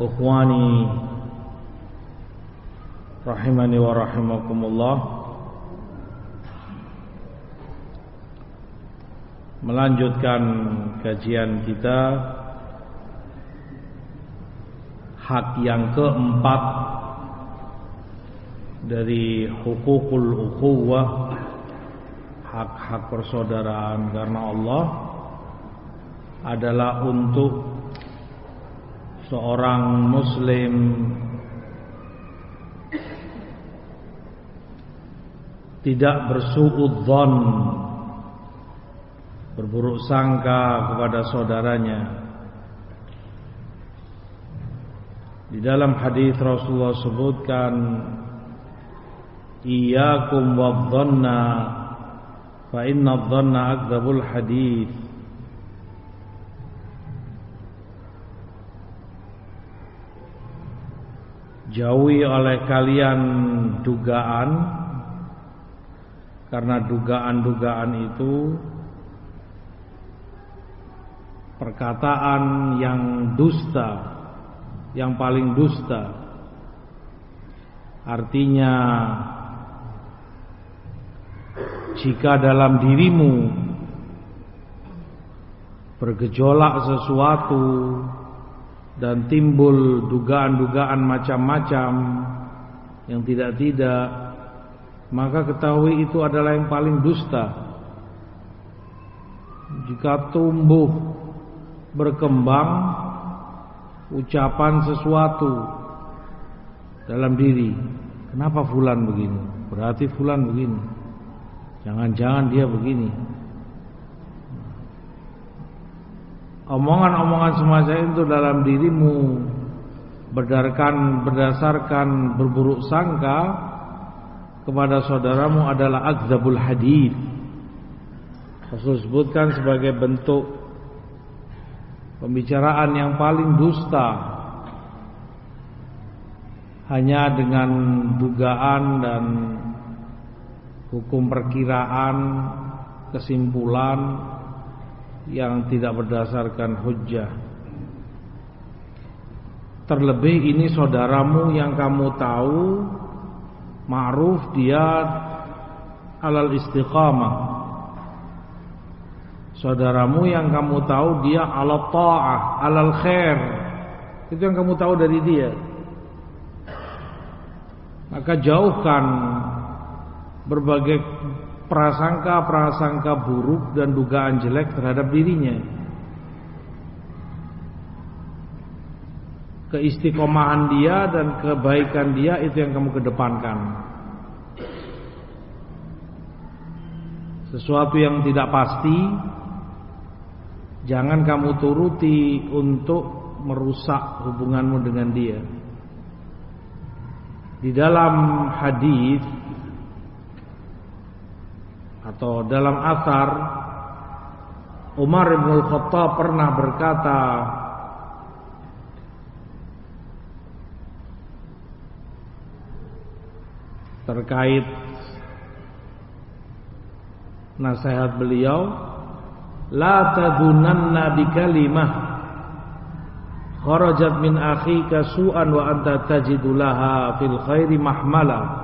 Ukhwani Rahimani wa rahimakumullah. Melanjutkan kajian kita Hak yang keempat Dari hukukul ukhuwah Hak-hak persaudaraan karena Allah Adalah untuk seorang muslim. Tidak bersuudzon berburuk sangka kepada saudaranya. Di dalam hadis Rasulullah sebutkan iyyakum wadh-dhanna fa inna adh-dhanna akdzabul hadits Jauhi oleh kalian dugaan Karena dugaan-dugaan itu Perkataan yang dusta Yang paling dusta. Artinya Jika dalam dirimu Bergejolak sesuatu dan timbul dugaan-dugaan macam-macam yang tidak-tidak maka ketahui itu adalah yang paling dusta. Jika tumbuh berkembang ucapan sesuatu dalam diri kenapa fulan begini? Berarti fulan begini. Jangan-jangan dia begini Omongan-omongan semacam itu dalam dirimu berdasarkan berdasarkan berburuk sangka kepada saudaramu adalah akzabul hadid. Rasul sebutkan sebagai bentuk pembicaraan yang paling dusta hanya dengan dugaan dan hukum perkiraan kesimpulan yang tidak berdasarkan hujjah. Terlebih ini saudaramu yang kamu tahu ma'ruf dia alal istiqamah. Saudaramu yang kamu tahu dia ala ta'ah, alal khair. Itu yang kamu tahu dari dia. Maka jauhkan berbagai prasangka-prasangka buruk dan dugaan jelek terhadap dirinya. Keistiqomahan dia dan kebaikan dia itu yang kamu kedepankan. Sesuatu yang tidak pasti jangan kamu turuti untuk merusak hubunganmu dengan dia. Di dalam hadis atau dalam asar Umar bin Khattab pernah berkata terkait nasihat beliau la tadunanna bi kalimah kharajat min akhika su'an wa anta tajidulaha fil khairi mahmala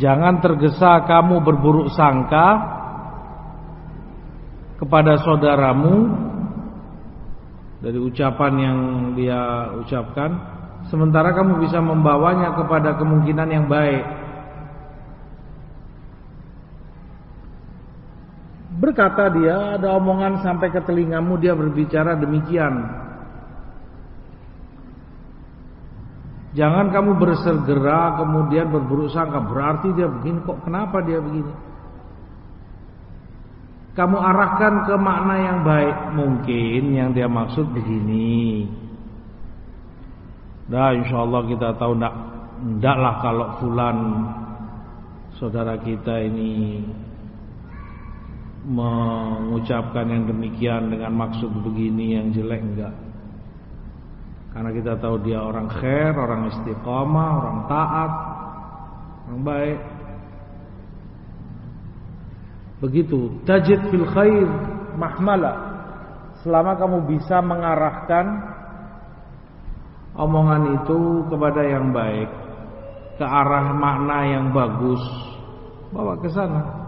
Jangan tergesa kamu berburuk sangka kepada saudaramu dari ucapan yang dia ucapkan sementara kamu bisa membawanya kepada kemungkinan yang baik. Berkata dia ada omongan sampai ke telingamu dia berbicara demikian. Jangan kamu bersegera kemudian berburuk sangka berarti dia begini kok kenapa dia begini? kamu arahkan ke makna yang baik. Mungkin yang dia maksud begini. Nah, insya Allah kita tahu ndak ndaklah kalau fulan saudara kita ini mengucapkan yang demikian dengan maksud begini yang jelek enggak. Karena kita tahu dia orang khair, orang istiqamah, orang taat, orang baik. Begitu, tajid fil khair mahmala. Selama kamu bisa mengarahkan omongan itu kepada yang baik, ke arah makna yang bagus, bawa ke sana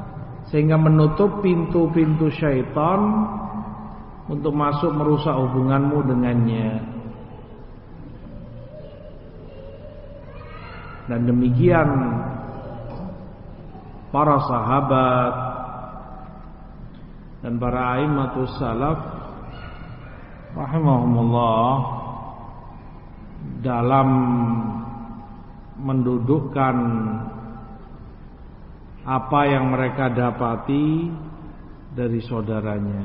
sehingga menutup pintu-pintu syaitan untuk masuk merusak hubunganmu dengannya. Dan demikian para sahabat dan para aimatus salaf rahimahumullah dalam mendudukkan apa yang mereka dapati dari saudaranya.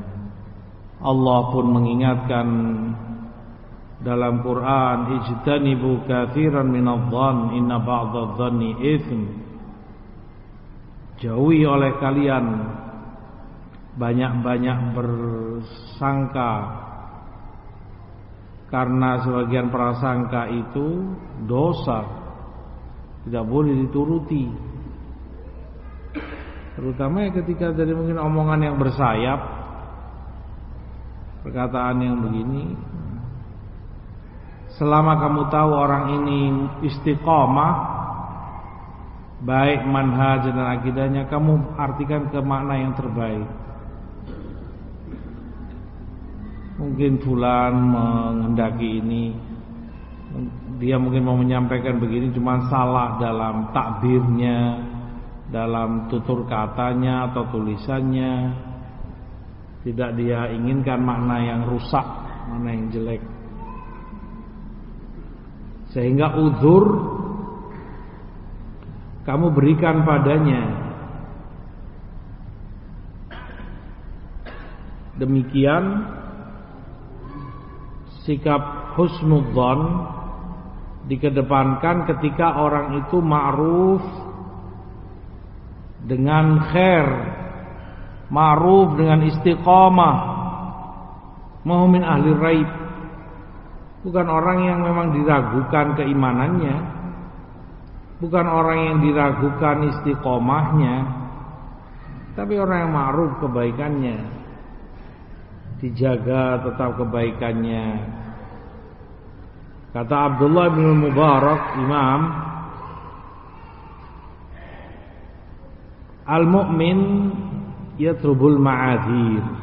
Allah pun mengingatkan dalam Quran ijtanibu katsiran minadh-dhann inna ba'dadh-dhanni itsm. Jauhi oleh kalian banyak-banyak bersangka karena sebagian prasangka itu dosa tidak boleh dituruti terutama ya ketika dari mungkin omongan yang bersayap perkataan yang begini selama kamu tahu orang ini istiqomah baik manhaj dan akidahnya kamu artikan ke makna yang terbaik. Mungkin fulan menghendaki ini Dia mungkin mau menyampaikan begini Cuma salah dalam takbirnya Dalam tutur katanya atau tulisannya. Tidak dia inginkan makna yang rusak Makna yang jelek Sehingga uzur Kamu berikan padanya Demikian sikap husnudzon dikedepankan ketika orang itu ma'ruf dengan khair, ma'ruf dengan istiqamah, mau min ahli raib. Bukan orang yang memang diragukan keimanannya, bukan orang yang diragukan istiqomahnya, tapi orang yang ma'ruf kebaikannya, dijaga tetap kebaikannya. Kata Abdullah bin Mubarak, Imam, Al-mu'min yatrubul ma'adzir.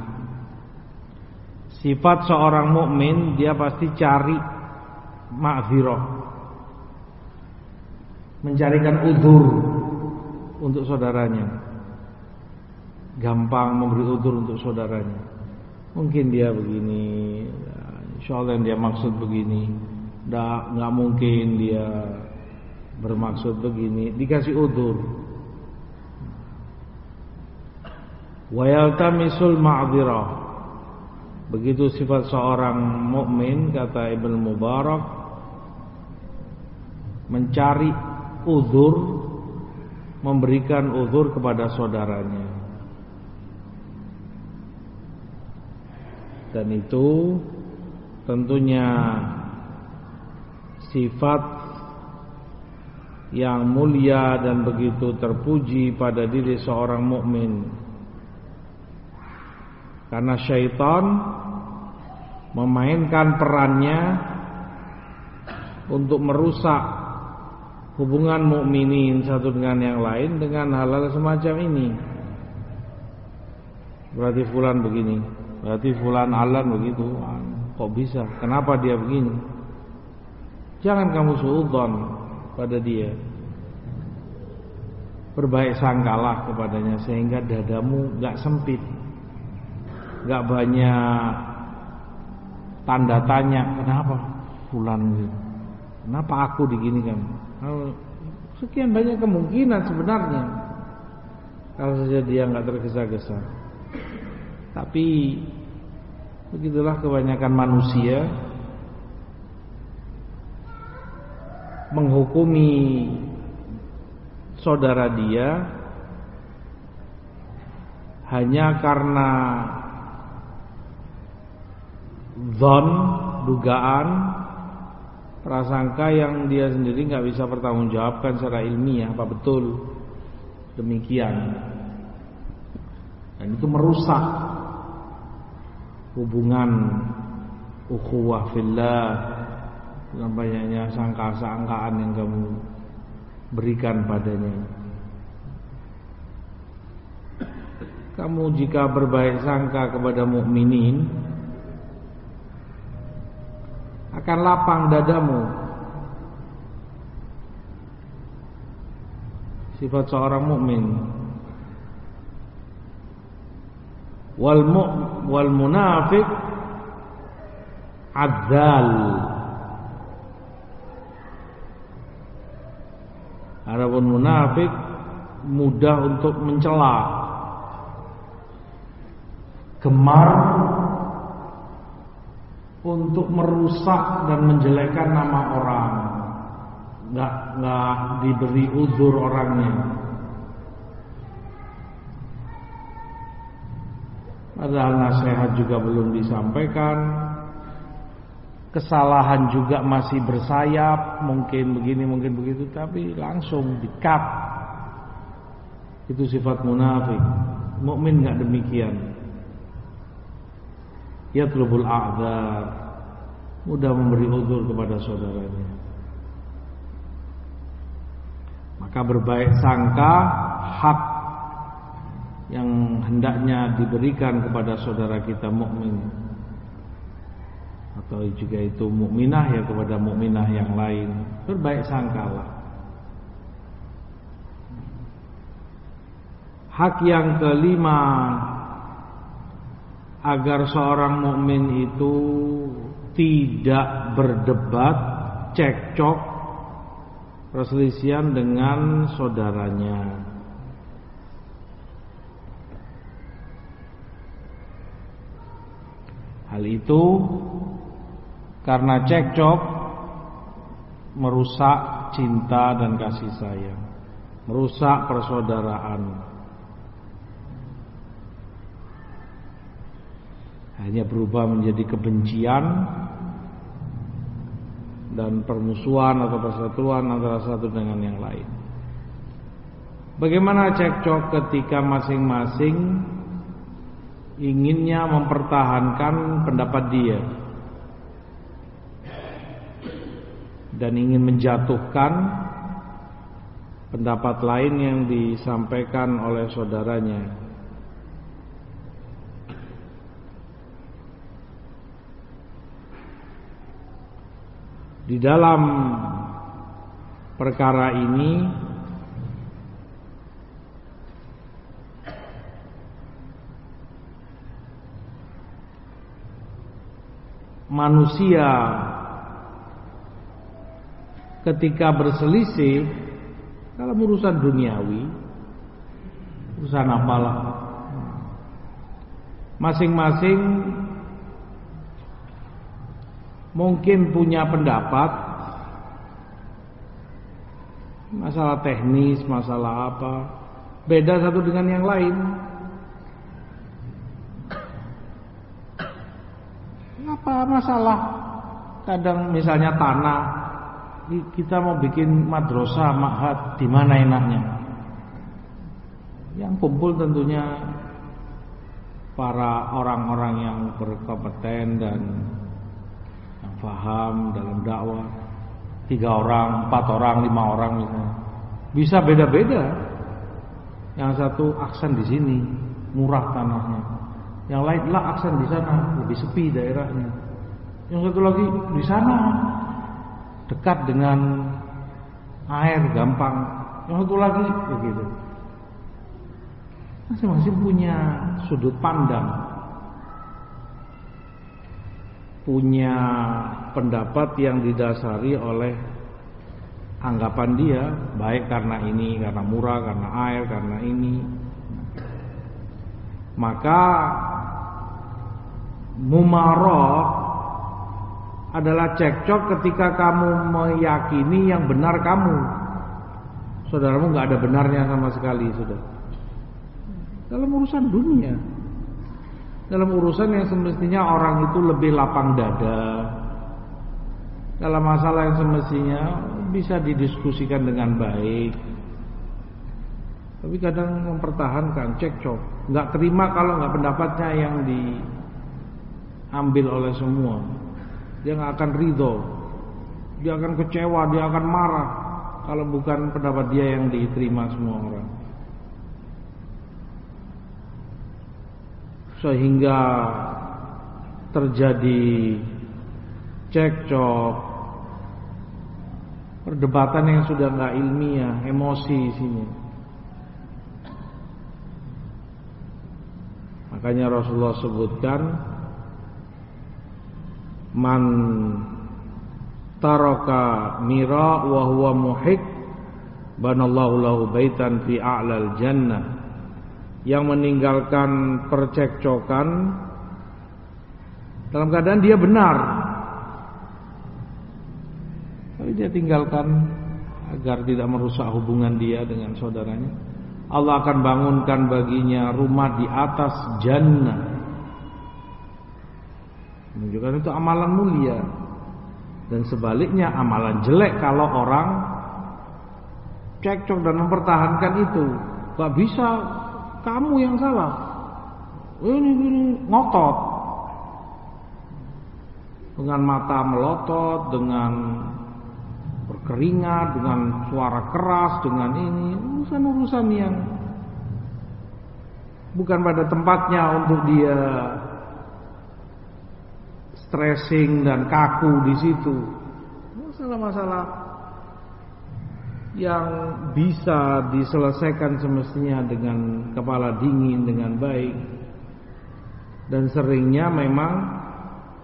Sifat seorang mukmin dia pasti cari ma'zirah. Mencarikan udur untuk saudaranya. Gampang memberi udur untuk saudaranya. Mungkin dia begini, insya Allah yang dia maksud begini. Nggak, mungkin dia bermaksud begini. Dikasih udur. Wayaltamisul ma'dzirah. Begitu sifat seorang mukmin kata Ibnu Mubarak mencari uzur memberikan uzur kepada saudaranya. Dan itu tentunya sifat yang mulia dan begitu terpuji pada diri seorang mukmin. Karena syaitan memainkan perannya untuk merusak hubungan mukminin satu dengan yang lain dengan hal-hal semacam ini. Berarti fulan begini, berarti fulan alan begitu. Kok bisa? Kenapa dia begini? Jangan kamu suudon pada dia. Berbaik sangkalah kepadanya sehingga dadamu gak sempit. Gak banyak tanda tanya kenapa gitu. Kenapa aku diginikan? Sekian banyak kemungkinan sebenarnya. Kalau saja dia nggak tergesa-gesa. Tapi begitulah kebanyakan manusia menghukumi saudara dia hanya karena zon dugaan prasangka yang dia sendiri nggak bisa pertanggungjawabkan secara ilmiah apa betul? Demikian. Dan itu merusak hubungan ukhuwah fillah dengan banyaknya sangka-sangkaan yang kamu berikan padanya. Kamu jika berbaik sangka kepada mukminin akan lapang dadamu. Sifat seorang mukmin. Wal mu wal munafik adzal. Adapun munafik mudah untuk mencela. Gemar untuk merusak dan menjelekkan nama orang. Nggak nggak diberi uzur orangnya. Padahal nasihat juga belum disampaikan. Kesalahan juga masih bersayap, mungkin begini, mungkin begitu, tapi langsung dikat. Itu sifat munafik. Mukmin nggak demikian yatlubul a'dzar mudah memberi uzur kepada saudaranya. Maka berbaik sangka hak yang hendaknya diberikan kepada saudara kita mukmin. Atau juga itu mukminah ya kepada mukminah yang lain. Berbaik sangkalah hak yang kelima agar seorang mukmin itu tidak berdebat, cekcok, perselisihan dengan saudaranya. Hal itu karena cekcok merusak cinta dan kasih sayang, merusak persaudaraan. Hanya berubah menjadi kebencian dan permusuhan atau persatuan antara satu dengan yang lain. Bagaimana cekcok ketika masing-masing inginnya mempertahankan pendapat dia dan ingin menjatuhkan pendapat lain yang disampaikan oleh saudaranya. Di dalam perkara ini manusia ketika berselisih dalam urusan duniawi urusan apalah masing-masing mungkin punya pendapat masalah teknis, masalah apa, beda satu dengan yang lain. Apa masalah? Kadang misalnya tanah, kita mau bikin madrasah, mahat, di mana enaknya? Yang kumpul tentunya para orang-orang yang berkompeten dan paham dalam dakwah tiga orang, empat orang, lima orang misalnya. Bisa beda-beda. Yang satu aksen di sini, murah tanahnya. Yang lain lah aksen di sana, lebih sepi daerahnya. Yang satu lagi di sana dekat dengan air gampang. Yang satu lagi begitu. Masing-masing punya sudut pandang punya pendapat yang didasari oleh anggapan dia baik karena ini karena murah karena air karena ini maka mumarah adalah cekcok ketika kamu meyakini yang benar kamu. Saudaramu nggak ada benarnya sama sekali sudah. Dalam urusan dunia, dalam urusan yang semestinya orang itu lebih lapang dada, dalam masalah yang semestinya bisa didiskusikan dengan baik. Tapi kadang mempertahankan cekcok, nggak terima kalau nggak pendapatnya yang diambil oleh semua. Dia nggak akan ridho, dia akan kecewa, dia akan marah kalau bukan pendapat dia yang diterima semua orang. Sehingga terjadi cekcok, perdebatan yang sudah nggak ilmiah, emosi sini. Makanya Rasulullah sebutkan man taraka mira wa huwa muhik banallahu lahu baitan fi a'lal jannah yang meninggalkan percekcokan dalam keadaan dia benar tapi dia tinggalkan agar tidak merusak hubungan dia dengan saudaranya. Allah akan bangunkan baginya rumah di atas jannah. Menunjukkan itu amalan mulia. Dan sebaliknya amalan jelek kalau orang cekcok dan mempertahankan itu. Gak bisa kamu yang salah. Ini, ini ngotot. Dengan mata melotot, dengan berkeringat dengan suara keras dengan ini urusan-urusan yang bukan pada tempatnya untuk dia stressing dan kaku di situ masalah-masalah yang bisa diselesaikan semestinya dengan kepala dingin dengan baik. Dan seringnya memang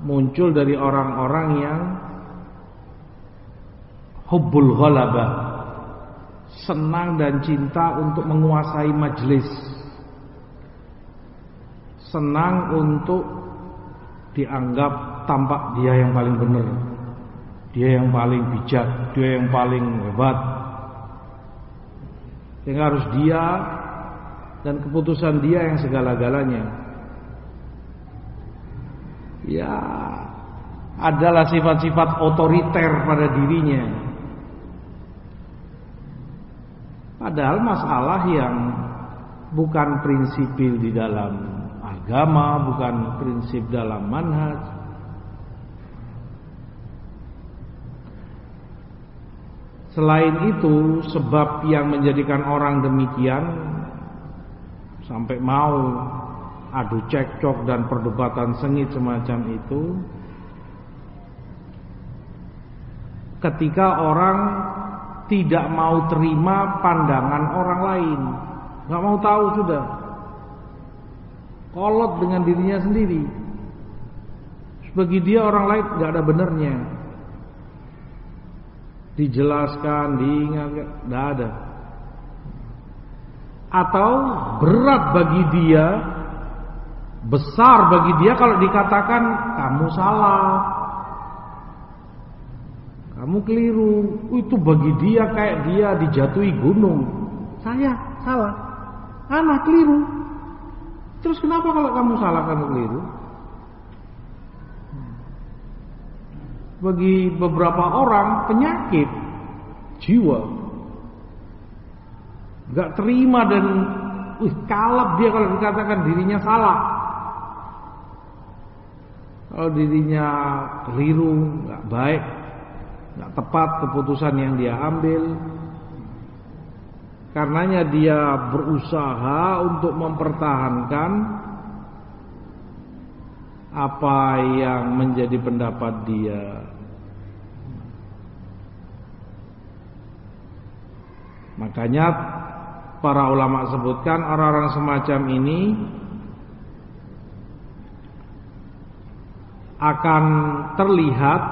muncul dari orang-orang yang hubbul ghalabah senang dan cinta untuk menguasai majelis senang untuk dianggap tampak dia yang paling benar dia yang paling bijak dia yang paling hebat sehingga harus dia dan keputusan dia yang segala-galanya ya adalah sifat-sifat otoriter pada dirinya Padahal masalah yang bukan prinsipil di dalam agama, bukan prinsip dalam manhaj. Selain itu, sebab yang menjadikan orang demikian sampai mau adu cekcok dan perdebatan sengit semacam itu ketika orang tidak mau terima pandangan orang lain, nggak mau tahu sudah, kolot dengan dirinya sendiri. Bagi dia orang lain nggak ada benernya. Dijelaskan, diingatkan, nggak ada. Atau berat bagi dia, besar bagi dia kalau dikatakan kamu salah, kamu keliru. Itu bagi dia kayak dia dijatuhi gunung. Saya salah. Anak keliru. Terus kenapa kalau kamu salah kamu keliru? Bagi beberapa orang penyakit. Jiwa. Gak terima dan wih, kalap dia kalau dikatakan dirinya salah. Kalau dirinya keliru, gak baik, nggak tepat keputusan yang dia ambil. Karenanya dia berusaha untuk mempertahankan apa yang menjadi pendapat dia makanya para ulama sebutkan orang-orang semacam ini akan terlihat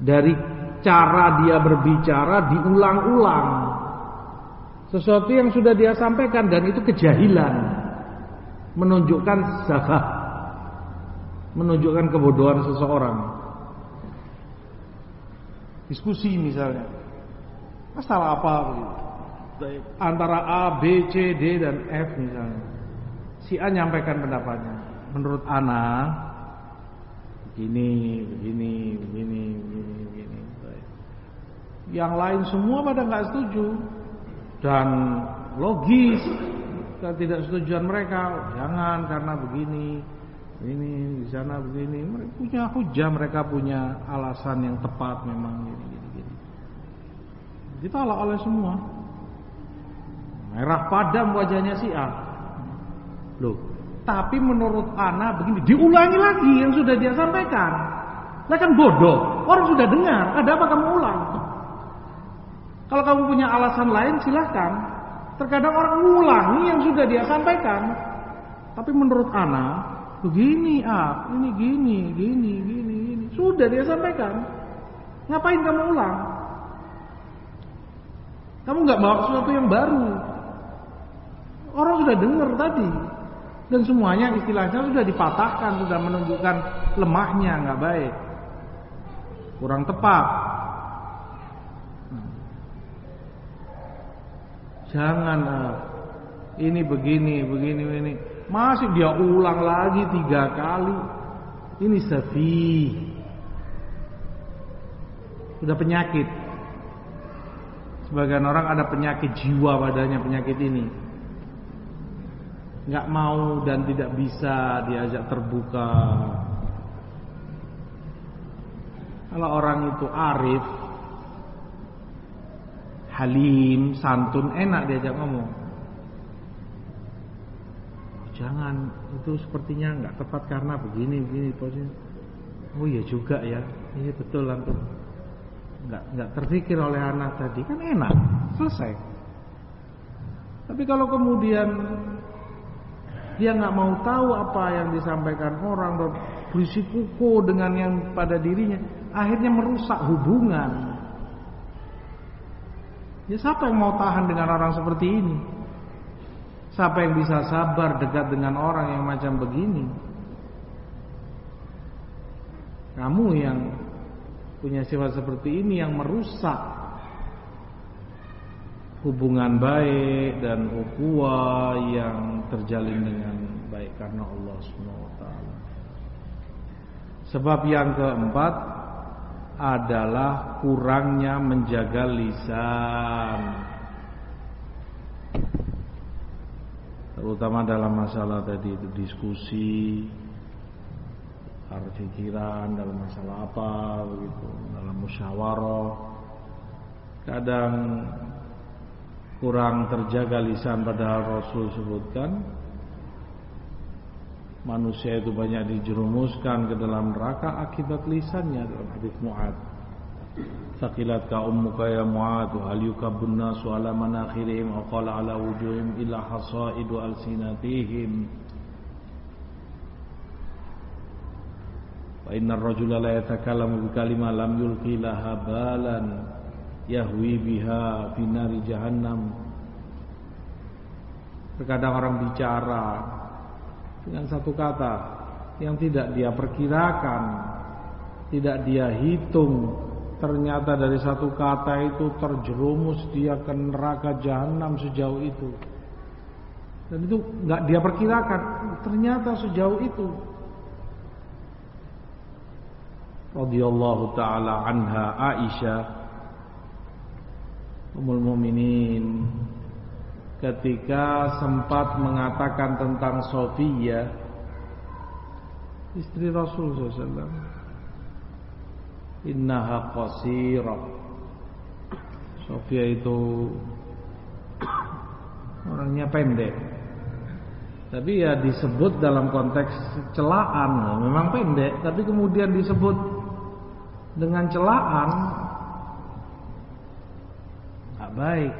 dari cara dia berbicara diulang-ulang. Sesuatu yang sudah dia sampaikan dan itu kejahilan. Menunjukkan zahah, menunjukkan kebodohan seseorang. Diskusi misalnya. Masalah apa Antara A, B, C, D dan F misalnya. Si A nyampaikan pendapatnya. Menurut Ana begini, begini, begini, begini, begini. Yang lain semua pada nggak setuju dan logis tidak setujuan mereka jangan karena begini ini di sana begini mereka punya hujah mereka punya alasan yang tepat memang gini gini ditolak oleh semua. Merah padam wajahnya si A. Loh tapi menurut Ana begini diulangi lagi yang sudah dia sampaikan. Lah kan bodoh orang sudah dengar ada apa kamu ulang? Kalau kamu punya alasan lain silahkan. Terkadang orang mengulangi yang sudah dia sampaikan. Tapi menurut Ana begini ah ini gini gini gini gini. Sudah dia sampaikan. Ngapain kamu ulang kamu nggak bawa sesuatu yang baru orang sudah dengar tadi dan semuanya istilahnya sudah dipatahkan sudah menunjukkan lemahnya nggak baik kurang tepat jangan ah, ini begini begini ini masih dia ulang lagi tiga kali. Ini safi. Sudah penyakit. Sebagian orang ada penyakit jiwa padanya penyakit ini. Nggak mau dan tidak bisa diajak terbuka. Kalau orang itu arif, halim, santun, enak diajak ngomong. Jangan, itu sepertinya nggak tepat karena begini begini posisi. Oh iya juga ya, iya betul antum. Nggak nggak terpikir oleh anak tadi kan enak, selesai. Tapi kalau kemudian dia nggak mau tahu apa yang disampaikan orang dan berisikuku dengan yang pada dirinya, akhirnya merusak hubungan. Ya siapa yang mau tahan dengan orang seperti ini? Siapa yang bisa sabar dekat dengan orang yang macam begini? Kamu yang punya sifat seperti ini yang merusak hubungan baik dan ukhuwah yang terjalin dengan baik karena Allah Subhanahu wa taala. Sebab yang keempat adalah kurangnya menjaga lisan. terutama dalam masalah tadi itu diskusi pikiran dalam masalah apa begitu dalam musyawarah. Kadang kurang terjaga lisan padahal Rasul sebutkan manusia itu banyak dijerumuskan ke dalam neraka akibat lisannya dalam hadis Muad. Sakilat ka ummuka ya Mu'ad hal yukabbun nasu ala manakhirihim aw qala ala wujuhim illa hasaidu alsinatihim Wa inna ar-rajula la yatakallamu bi kalimah lam yulqi laha balan yahwi biha fi nari jahannam Terkadang orang bicara dengan satu kata yang tidak dia perkirakan, tidak dia hitung, Ternyata dari satu kata itu terjerumus dia ke neraka jahanam sejauh itu. Dan itu nggak dia perkirakan, ternyata sejauh itu. Radhiyallahu taala anha Aisyah Ummul Mukminin ketika sempat mengatakan tentang Sofia istri Rasul sallallahu Innaha qasirah Sofia itu Orangnya pendek. Tapi ya disebut dalam konteks celaan Memang pendek Tapi kemudian disebut Dengan celaan Gak baik.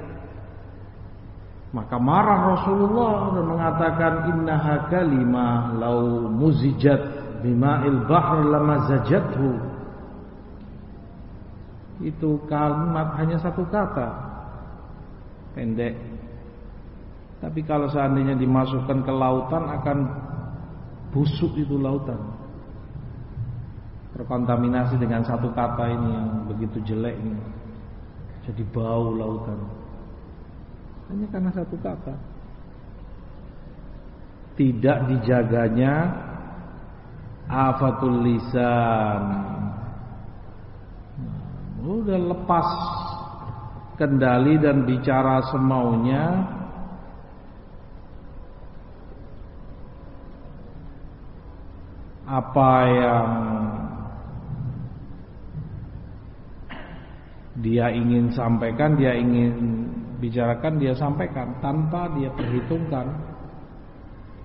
Maka marah Rasulullah Dan mengatakan Innaha kalimah Lau muzijat Bima'il bahr lama zajathu. Itu kalimat hanya satu kata. Pendek. Tapi kalau seandainya dimasukkan ke lautan akan busuk itu lautan terkontaminasi dengan satu kata ini yang begitu jelek ini. Jadi bau lautan. Hanya karena satu kata. Tidak dijaganya afatul lisan. Nah, udah lepas kendali dan bicara semaunya apa yang dia ingin sampaikan, dia ingin bicarakan, dia sampaikan tanpa dia perhitungkan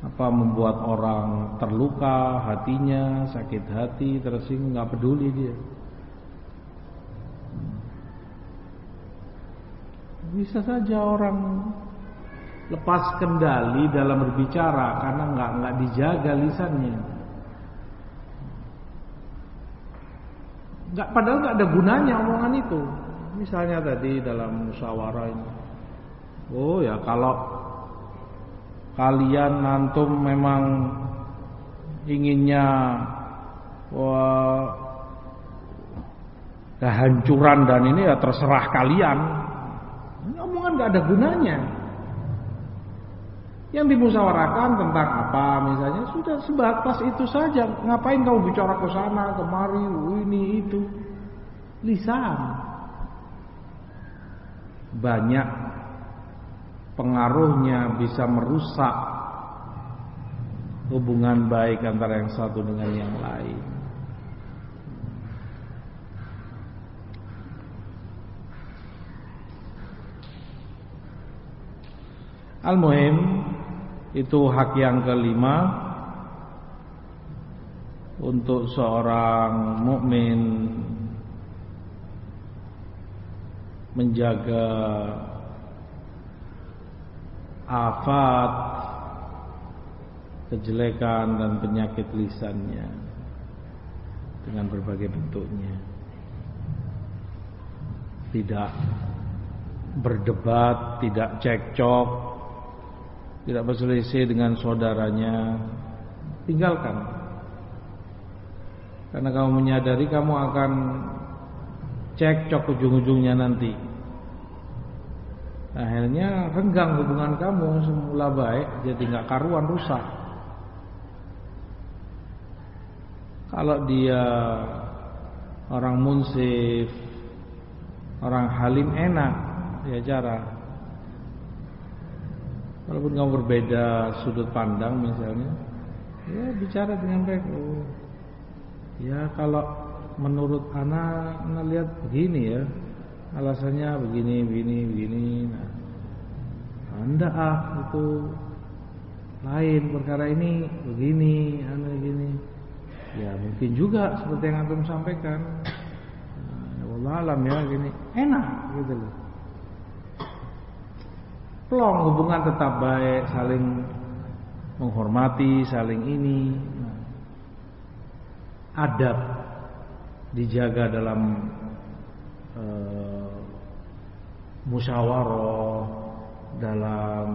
apa membuat orang terluka hatinya, sakit hati, tersinggung, nggak peduli dia. Bisa saja orang lepas kendali dalam berbicara karena nggak nggak dijaga lisannya. Nggak padahal nggak ada gunanya omongan itu. Misalnya tadi dalam musyawarah ini. Oh ya kalau kalian nantum memang inginnya wah, kehancuran dan ini ya terserah kalian ini omongan gak ada gunanya. Yang dimusyawarahkan tentang apa misalnya sudah sebatas itu saja. Ngapain kamu bicara ke sana, kemari, ini itu. Lisan. Banyak pengaruhnya bisa merusak hubungan baik antara yang satu dengan yang lain. Al-Muhim itu hak yang kelima untuk seorang mukmin menjaga afat kejelekan dan penyakit lisannya dengan berbagai bentuknya tidak berdebat, tidak cekcok, tidak berselisih dengan saudaranya, tinggalkan. Karena kamu menyadari kamu akan cekcok ujung-ujungnya nanti. Akhirnya renggang hubungan kamu semula baik jadi nggak karuan rusak. Kalau dia orang munsif, orang halim enak ya cara Walaupun kamu berbeda sudut pandang misalnya, ya bicara dengan baik. Oh, ya kalau menurut anak, anak lihat begini ya, alasannya begini, begini, begini. Nah, anda ah itu lain perkara ini begini, anda begini. Ya mungkin juga seperti yang antum sampaikan. Nah, Allah alam ya gini, enak gitu loh plong hubungan tetap baik, saling menghormati, saling ini. Adab dijaga dalam uh, musyawarah, dalam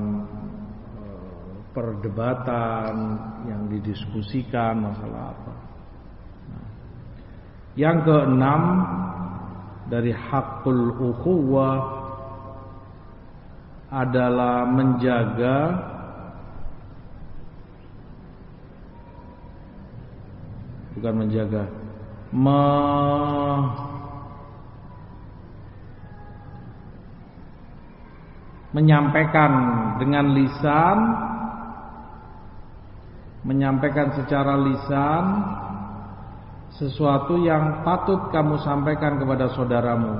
uh, perdebatan yang didiskusikan masalah apa. Nah. Yang keenam dari hakul ukhuwah adalah menjaga bukan menjaga me, menyampaikan dengan lisan menyampaikan secara lisan sesuatu yang patut kamu sampaikan kepada saudaramu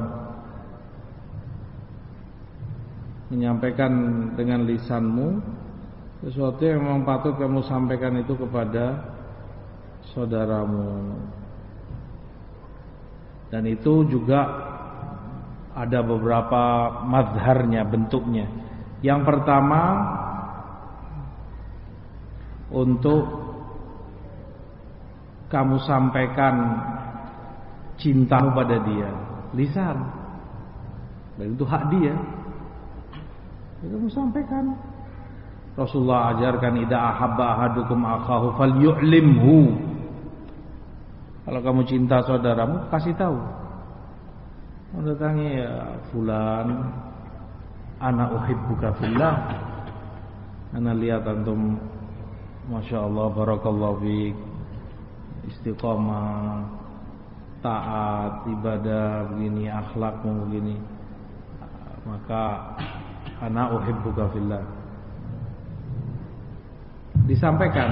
menyampaikan dengan lisanmu sesuatu yang memang patut kamu sampaikan itu kepada saudaramu. Dan itu juga ada beberapa madharnya, bentuknya. Yang pertama untuk kamu sampaikan cintamu pada dia, lisan. Dan itu hak dia. Itu sampaikan. Rasulullah ajarkan ida ahabba ahadukum akhahu falyu'limhu. Kalau kamu cinta saudaramu, kasih tahu. Mendatangi ya fulan, anak uhibbuka fillah. Ana lihat antum Masya Allah Barakallahu fiik Istiqomah Taat Ibadah begini Akhlakmu begini Maka Anak uhibbuka fillah Disampaikan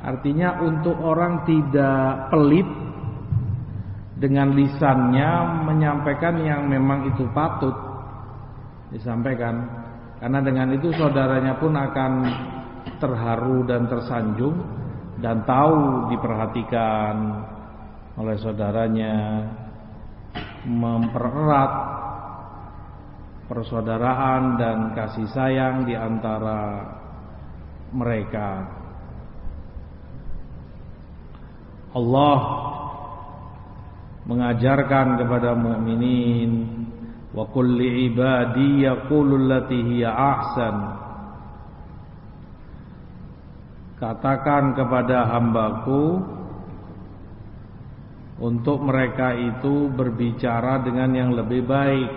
Artinya untuk orang tidak pelit Dengan lisannya Menyampaikan yang memang itu patut Disampaikan Karena dengan itu saudaranya pun akan terharu dan tersanjung dan tahu diperhatikan oleh saudaranya mempererat persaudaraan dan kasih sayang di antara mereka. Allah mengajarkan kepada mukminin wa kulli ibadi yaqulu allati hiya ahsan. Katakan kepada hambaku Untuk mereka itu berbicara dengan yang lebih baik.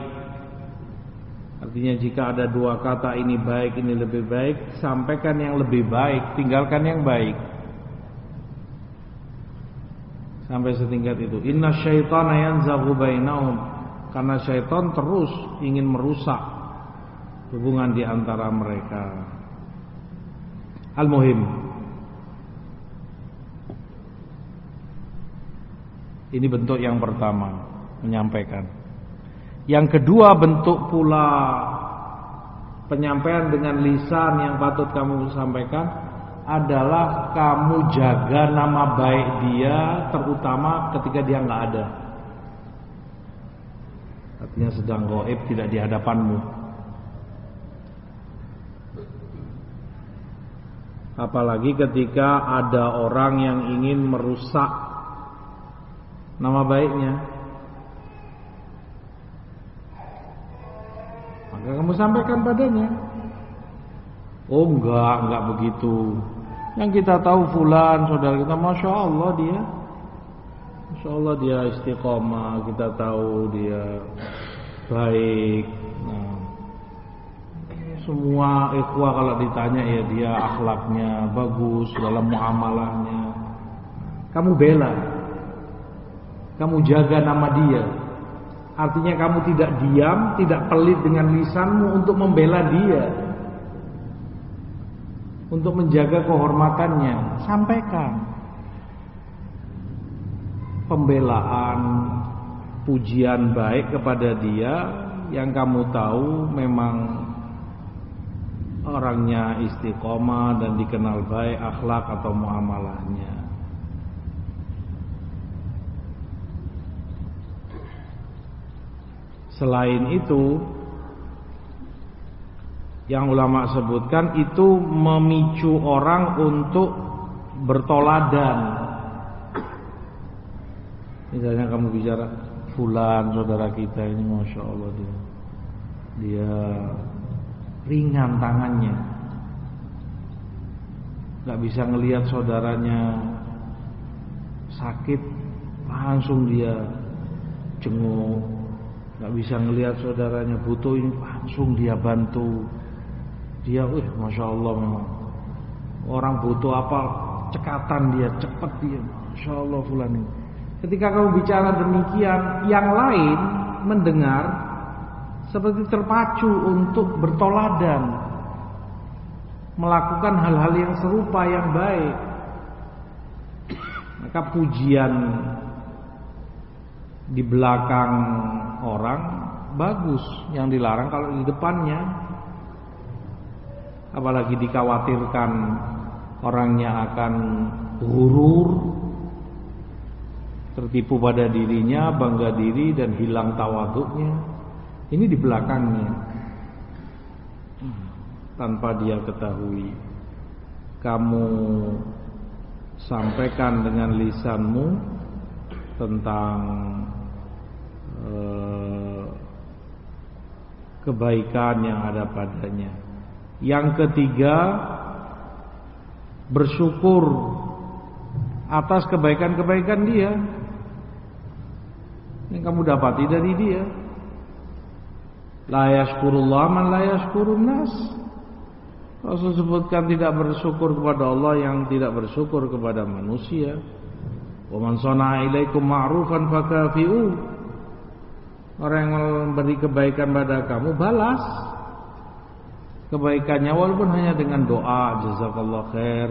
Artinya jika ada dua kata ini baik ini lebih baik Sampaikan yang lebih baik Tinggalkan yang baik Sampai setingkat itu. Inna syaitana yanzahu bainahum. Karena syaitan terus ingin merusak Hubungan di antara mereka. Al-Muhim. Ini bentuk yang pertama menyampaikan. Yang kedua bentuk pula penyampaian dengan lisan yang patut kamu sampaikan adalah kamu jaga nama baik dia terutama ketika dia nggak ada. Artinya sedang goib tidak di hadapanmu. Apalagi ketika ada orang yang ingin merusak nama baiknya maka kamu sampaikan padanya oh enggak enggak begitu. Yang kita tahu fulan saudara kita masya Allah dia. Masya Allah dia istiqomah kita tahu dia baik. Nah, semua ikhwah kalau ditanya ya dia akhlaknya bagus dalam muamalahnya. Kamu bela. Kamu jaga nama dia. Artinya kamu tidak diam, tidak pelit dengan lisanmu untuk membela dia. Untuk menjaga kehormatannya, sampaikan. Pembelaan, pujian baik kepada dia yang kamu tahu memang orangnya istiqomah dan dikenal baik akhlak atau muamalahnya. Selain itu yang ulama sebutkan itu memicu orang untuk bertoladan. Misalnya kamu bicara fulan saudara kita ini masya Allah dia dia ringan tangannya, nggak bisa ngelihat saudaranya sakit langsung dia jenguk. Nggak bisa ngelihat saudaranya butuh langsung dia bantu dia wih masya Allah memang. Orang butuh apa? Cekatan dia cepat dia. Masya Allah fulan ini. Ketika kamu bicara demikian yang lain mendengar seperti terpacu untuk bertoladan melakukan hal-hal yang serupa yang baik. Maka pujian di belakang orang bagus yang dilarang kalau di depannya apalagi dikhawatirkan orangnya akan hurur tertipu pada dirinya bangga diri dan hilang tawaduknya. Ini di belakangnya. Tanpa dia ketahui. Kamu sampaikan dengan lisanmu tentang Eh, kebaikan yang ada padanya. Yang ketiga, bersyukur atas kebaikan-kebaikan dia yang kamu dapati dari dia. La yashkurullah man la yashkurun nas. Rasul sebutkan tidak bersyukur kepada Allah yang tidak bersyukur kepada manusia. Wa man sana'a ilaikum ma'rufan fakafi'u. Orang yang memberi kebaikan pada kamu balas kebaikannya walaupun hanya dengan doa jazakallah khair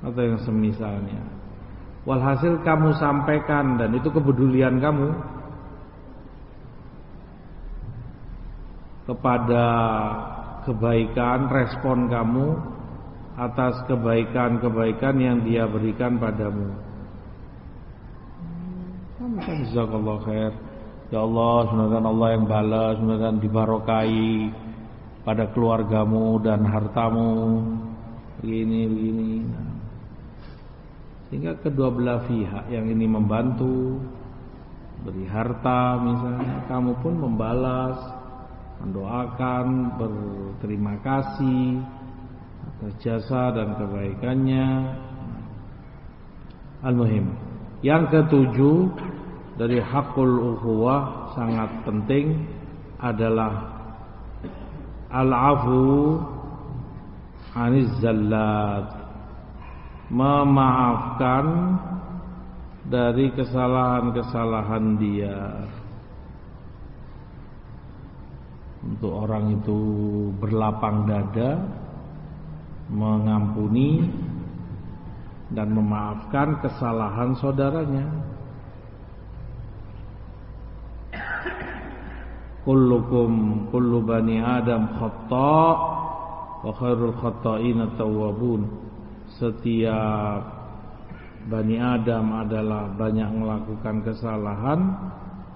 atau yang semisalnya. Walhasil kamu sampaikan dan itu kepedulian kamu kepada kebaikan respon kamu atas kebaikan-kebaikan yang dia berikan padamu. Jazakallah khair. Ya Allah, semoga Allah yang balas, semoga dibarokai pada keluargamu dan hartamu. Begini, begini. Nah. Sehingga kedua belah pihak yang ini membantu beri harta misalnya, kamu pun membalas mendoakan, berterima kasih atas jasa dan kebaikannya. Al-Muhim. Yang ketujuh dari hakul ukhuwah sangat penting adalah al-afu aniz zallat. Memaafkan dari kesalahan-kesalahan dia. untuk orang itu berlapang dada mengampuni dan memaafkan kesalahan saudaranya kullukum kullu bani adam khata' wa khairul khata'ina tawwabun setiap bani adam adalah banyak melakukan kesalahan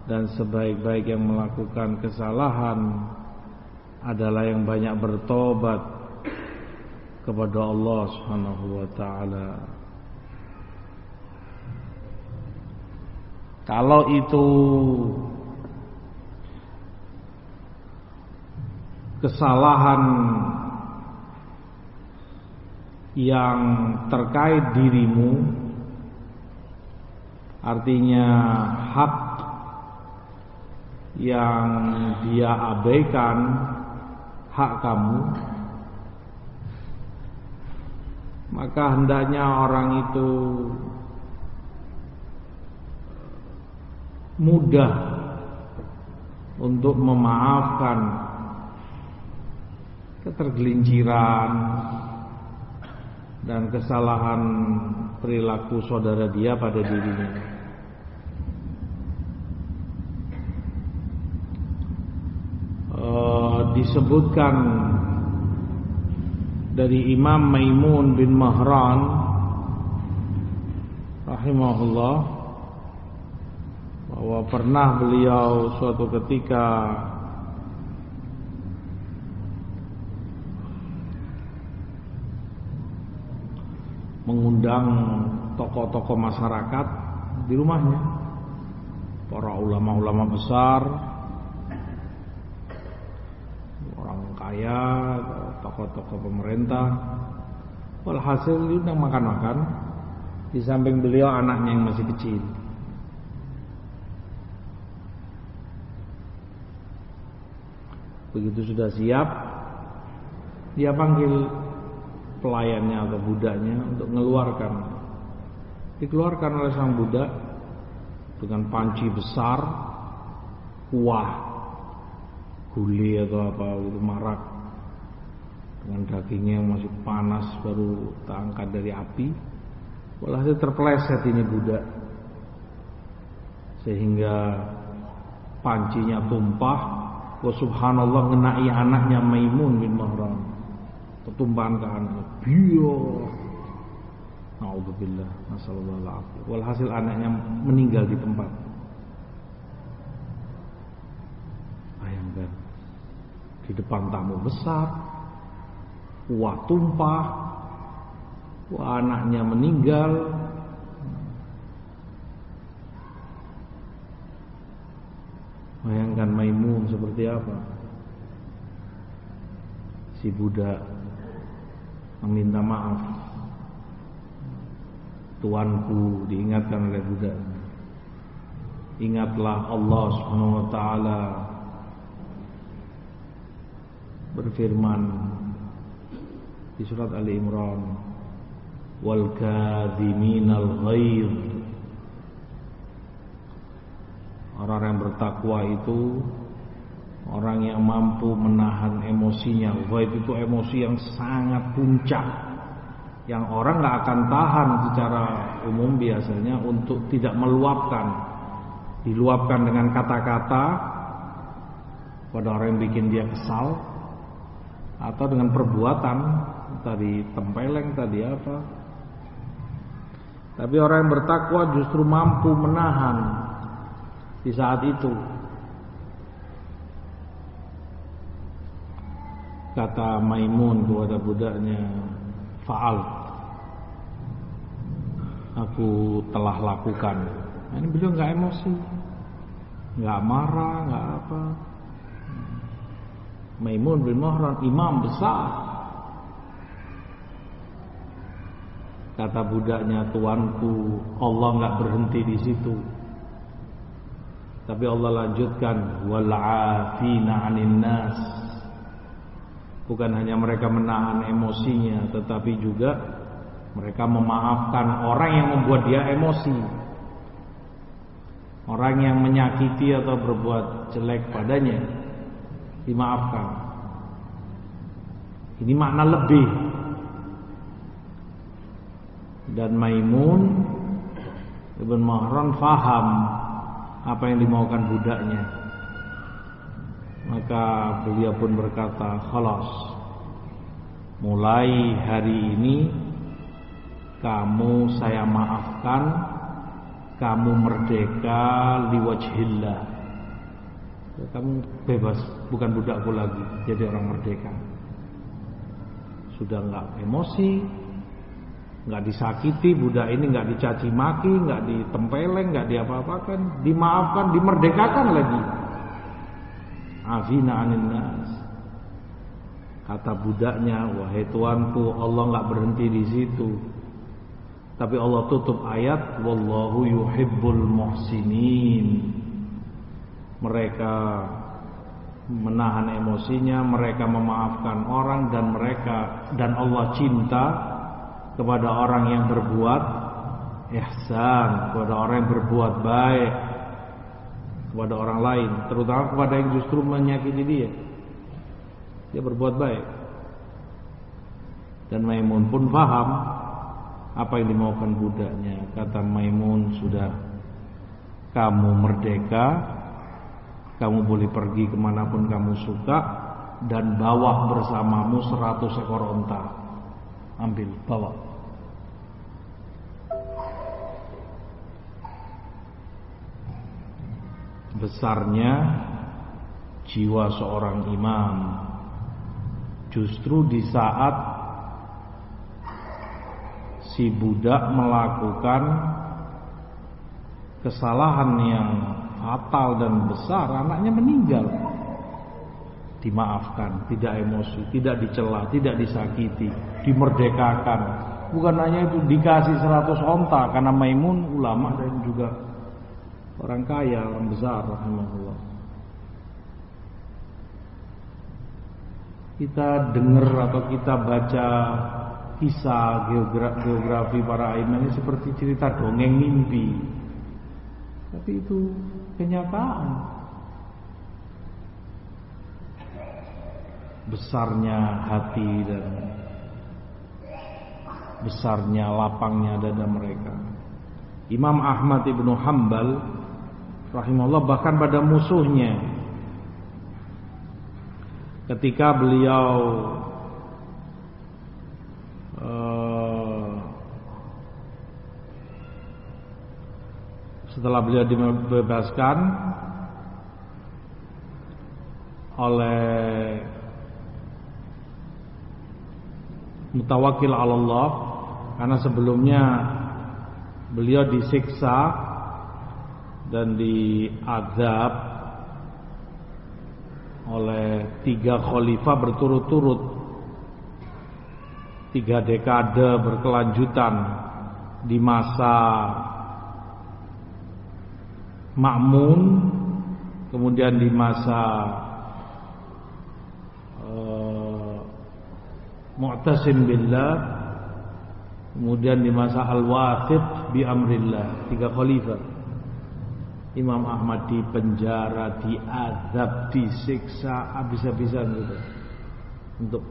dan sebaik-baik yang melakukan kesalahan adalah yang banyak bertobat kepada Allah Subhanahu wa taala. Kalau itu kesalahan yang terkait dirimu artinya hak yang dia abaikan hak kamu maka hendaknya orang itu mudah untuk memaafkan ketergelinciran dan kesalahan perilaku saudara dia pada dirinya. disebutkan dari Imam Maimun bin Mahran rahimahullah bahwa pernah beliau suatu ketika mengundang tokoh-tokoh masyarakat di rumahnya para ulama-ulama besar kaya, tokoh-tokoh pemerintah. Walhasil dia makan-makan. Di samping beliau anaknya yang masih kecil. Begitu sudah siap, dia panggil pelayannya atau budaknya untuk mengeluarkan. Dikeluarkan oleh sang budak dengan panci besar, kuah guli atau apa itu marak. Dengan dagingnya yang masih panas baru tak angkat dari api. Walhasil terpeleset ini budak. Sehingga pancinya tumpah. Wa subhanallah ngenai anaknya Maimun bin Mahram ketumpahan ke anak biyo. Naudzubillah. Nasallallahu Walhasil anaknya meninggal di tempat. Bayangkan. Di depan tamu besar, wah tumpah, wah anaknya meninggal. Bayangkan Maimun seperti apa? Si budak meminta maaf. tuanku diingatkan oleh budak ingatlah Allah taala berfirman di surat Ali Imran wal kadhiminal ghaidh orang yang bertakwa itu orang yang mampu menahan emosinya ghaidh itu emosi yang sangat puncak. Yang orang nggak akan tahan secara umum biasanya untuk tidak meluapkan. Diluapkan dengan kata-kata pada orang yang bikin dia kesal atau dengan perbuatan tadi tempeleng tadi apa. Tapi orang yang bertakwa justru mampu menahan di saat itu kata Maimun kepada budaknya faal aku telah lakukan ini beliau nggak emosi nggak marah nggak apa Maimun bin Mahran imam besar. Kata budaknya tuanku, Allah nggak berhenti di situ. Tapi Allah lanjutkan wal'afina 'anil nas. Bukan hanya mereka menahan emosinya, tetapi juga mereka memaafkan orang yang membuat dia emosi. Orang yang menyakiti atau berbuat jelek padanya dimaafkan. Ini makna lebih. Dan Maimun Ibn Mahran faham apa yang dimaukan budaknya. Maka beliau pun berkata, "Khalas. Mulai hari ini kamu saya maafkan, kamu merdeka liwajhillah." Ya, kamu bebas, bukan budakku lagi, jadi orang merdeka. Sudah nggak emosi, nggak disakiti, budak ini nggak dicaci maki, nggak ditempeleng, nggak diapa-apakan, dimaafkan, dimerdekakan lagi. Afina anin nas. Kata budaknya, wahai tuanku, Allah nggak berhenti di situ. Tapi Allah tutup ayat, wallahu yuhibbul muhsinin mereka menahan emosinya, mereka memaafkan orang dan mereka dan Allah cinta kepada orang yang berbuat ihsan, kepada orang yang berbuat baik kepada orang lain, terutama kepada yang justru menyakiti dia. Dia berbuat baik. Dan Maimun pun paham apa yang dimaukan budaknya. Kata Maimun sudah kamu merdeka kamu boleh pergi ke mana pun kamu suka dan bawa bersamamu seratus ekor onta. Ambil, bawa. Besarnya jiwa seorang imam. Justru di saat si budak melakukan kesalahan yang fatal dan besar anaknya meninggal. Dimaafkan tidak emosi tidak dicela tidak disakiti dimerdekakan. Bukan hanya itu dikasih 100 onta karena Maimun ulama dan juga orang kaya orang besar rahimahullah kita dengar atau kita baca kisah geografi para imam ini seperti cerita dongeng mimpi tapi itu kenyataan. Besarnya hati dan besarnya lapangnya dada mereka. Imam Ahmad ibnu Hambal rahimahullah bahkan pada musuhnya. Ketika beliau setelah beliau dibebaskan oleh mutawakil Allah karena sebelumnya beliau disiksa dan diadab oleh tiga khalifah berturut-turut. Tiga dekade berkelanjutan di masa Ma'mun kemudian di masa uh, Mu'tasim billah kemudian di masa Al-Wathiq bi amrillah tiga khalifah Imam Ahmad di penjara diadab disiksa habis-habisan gitu. Untuk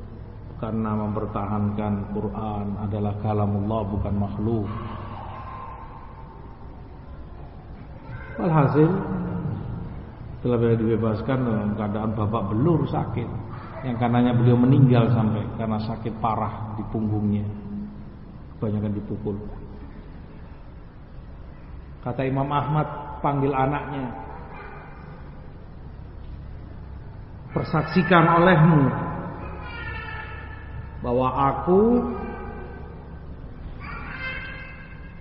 karena mempertahankan Quran adalah kalamullah bukan makhluk. Walhasil setelah beliau dibebaskan dalam keadaan bapak belur sakit. Yang karenanya beliau meninggal sampai karena sakit parah di punggungnya. Kebanyakan dipukul. Kata Imam Ahmad panggil anaknya persaksikan olehmu bahwa aku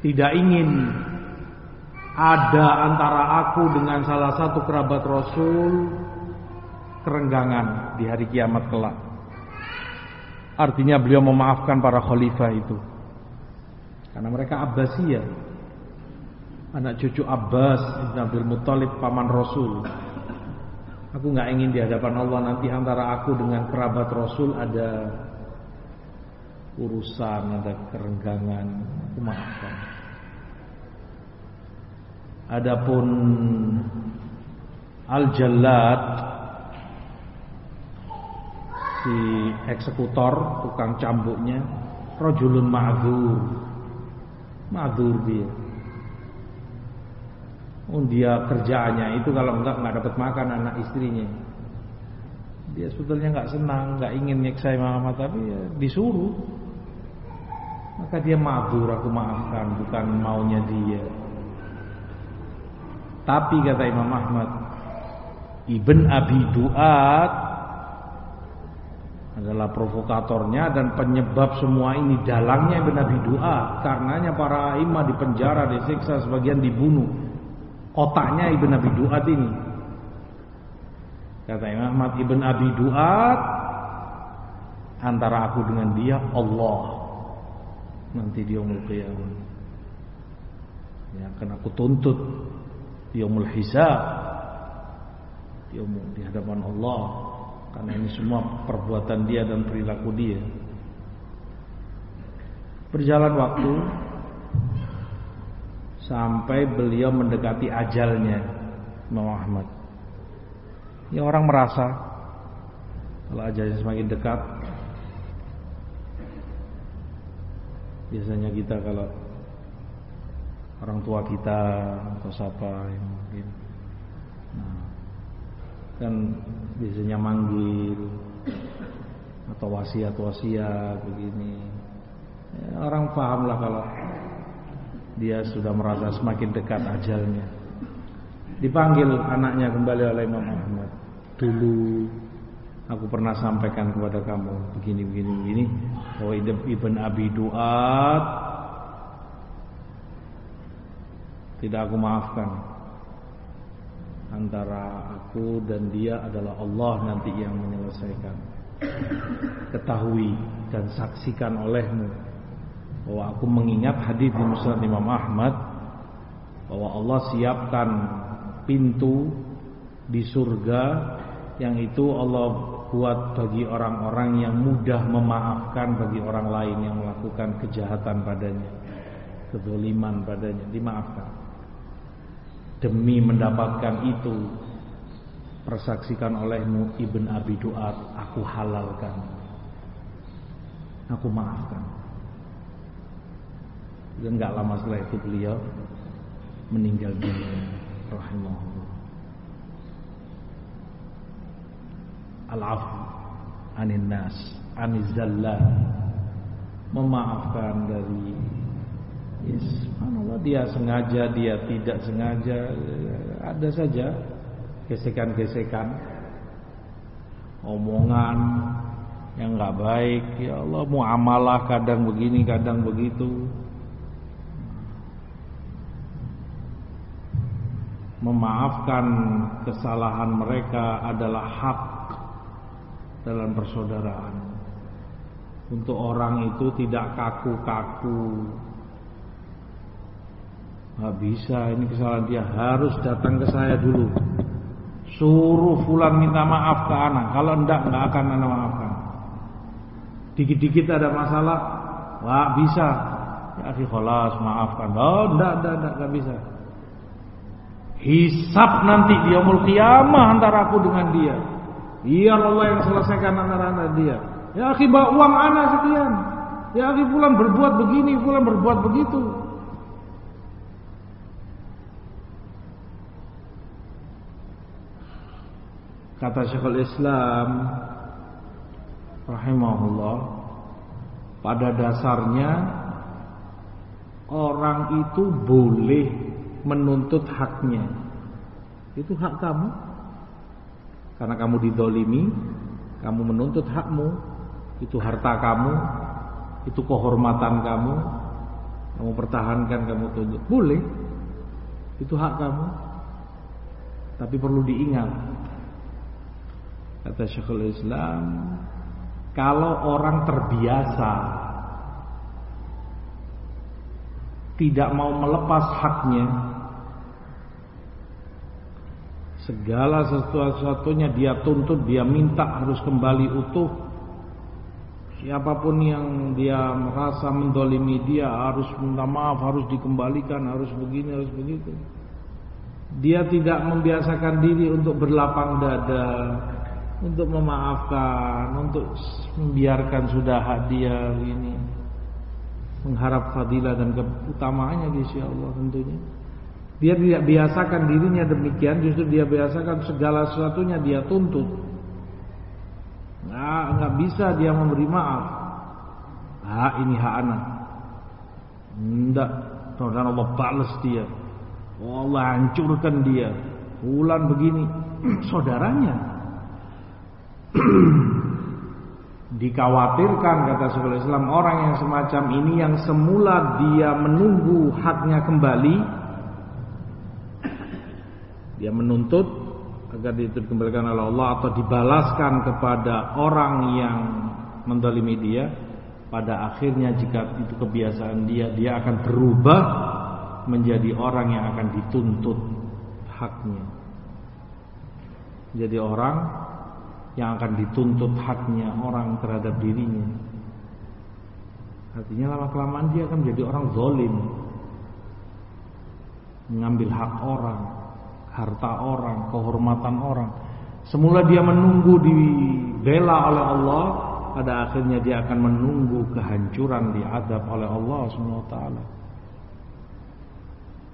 tidak ingin ada antara aku dengan salah satu kerabat Rasul kerenggangan di hari kiamat kelak. Artinya beliau memaafkan para khalifah itu. Karena mereka Abbasiyah. Anak cucu Abbas Ibn Abdul Muttalib paman Rasul. Aku nggak ingin di hadapan Allah nanti antara aku dengan kerabat Rasul ada urusan, ada kerenggangan. Aku maafkan. Adapun Al-Jallad si eksekutor tukang cambuknya rajulun ma'dzur. Ma'dzur dia. Oh, dia kerjaannya itu kalau enggak enggak dapat makan anak istrinya. Dia sebetulnya enggak senang, enggak ingin nyeksa Muhammad tapi ya disuruh. Maka dia ma'dzur, aku maafkan, bukan maunya dia. Tapi kata Imam Ahmad Ibn Abi Duat adalah provokatornya dan penyebab semua ini dalangnya Ibn Abi Duat karenanya para imam di penjara disiksa sebagian dibunuh otaknya Ibn Abi Duat ini. Kata Imam Ahmad Ibn Abi Duat antara aku dengan dia Allah. Nanti dia qiyamah. Ya akan aku tuntut yaumul hisab yaum di hadapan Allah. Karena ini semua perbuatan dia dan perilaku dia. Berjalan waktu sampai beliau mendekati ajalnya Muhammad ya orang merasa kalau ajalnya semakin dekat biasanya kita kalau orang tua kita atau siapa yang mungkin. Nah, kan biasanya manggil atau wasiat-wasiat begini. Ya, orang paham lah kalau dia sudah merasa semakin dekat ajalnya. Dipanggil anaknya kembali oleh Imam Ahmad. Dulu. Aku pernah sampaikan kepada kamu begini begini begini. Bahwa Ibn Abi Duat. Tidak aku maafkan. Antara aku dan dia adalah Allah nanti yang menyelesaikan. Ketahui dan saksikan olehmu bahwa aku mengingat hadis di Musnad Imam Ahmad bahwa Allah siapkan pintu di surga yang itu Allah buat bagi orang-orang yang mudah memaafkan bagi orang lain yang melakukan kejahatan padanya kezaliman padanya dimaafkan. Demi mendapatkan itu persaksikan olehmu Ibn Abi Duat aku halalkan. Aku maafkan dan nggak lama setelah itu beliau meninggal dunia rahimahullah al-afu anin nas anizallah memaafkan dari Yes, subhanallah dia sengaja, dia tidak sengaja, ada saja gesekan-gesekan, omongan yang nggak baik. Ya Allah, muamalah kadang begini, kadang begitu. Memaafkan kesalahan mereka adalah hak dalam persaudaraan. Untuk orang itu tidak kaku-kaku Gak bisa, ini kesalahan dia harus datang ke saya dulu. Suruh fulan minta maaf ke anak. Kalau enggak, enggak akan anak maafkan. Dikit-dikit ada masalah, Wah bisa. Ya akhi maafkan. Oh enggak, enggak, enggak, enggak bisa. Hisap nanti dia yaumul qiyamah antara aku dengan dia. Biar Allah yang selesaikan antara anda dia. Ya akhi bawa uang anak sekian. Ya akhi pulang berbuat begini, pulang berbuat begitu. Kata Syekhul Islam rahimahullah pada dasarnya orang itu boleh menuntut haknya. Itu hak kamu. Karena kamu didolimi, kamu menuntut hakmu, itu harta kamu, itu kehormatan kamu, kamu pertahankan, kamu tuntut. Boleh, itu hak kamu. Tapi perlu diingat, kata Syekhul Islam, kalau orang terbiasa tidak mau melepas haknya, Segala sesuatunya dia tuntut, dia minta harus kembali utuh. Siapa pun yang dia merasa mendolimi dia harus minta maaf, harus dikembalikan, harus begini, harus begitu. Dia tidak membiasakan diri untuk berlapang dada, untuk memaafkan, untuk membiarkan sudah dia ini. Mengharap fadilah dan keutamaannya di sisi Allah tentunya. Dia tidak biasakan dirinya demikian, justru dia biasakan segala sesuatunya dia tuntut. Nah, nggak bisa dia memberi maaf. Ah, ini hak anak. Enggak, dan Allah balas dia. Allah hancurkan dia. Bulan begini, saudaranya. Dikhawatirkan kata Syaikhul Islam orang yang semacam ini yang semula dia menunggu haknya kembali dia menuntut agar dikembalikan oleh Allah atau dibalaskan kepada orang yang mendalimi dia. Pada akhirnya jika itu kebiasaan dia dia akan berubah menjadi orang yang akan dituntut haknya. Jadi orang yang akan dituntut haknya orang terhadap dirinya. Artinya lama kelamaan dia akan menjadi orang zolim mengambil hak orang harta orang, kehormatan orang. Semula dia menunggu dibela oleh Allah, pada akhirnya dia akan menunggu kehancuran diadab oleh Allah SWT.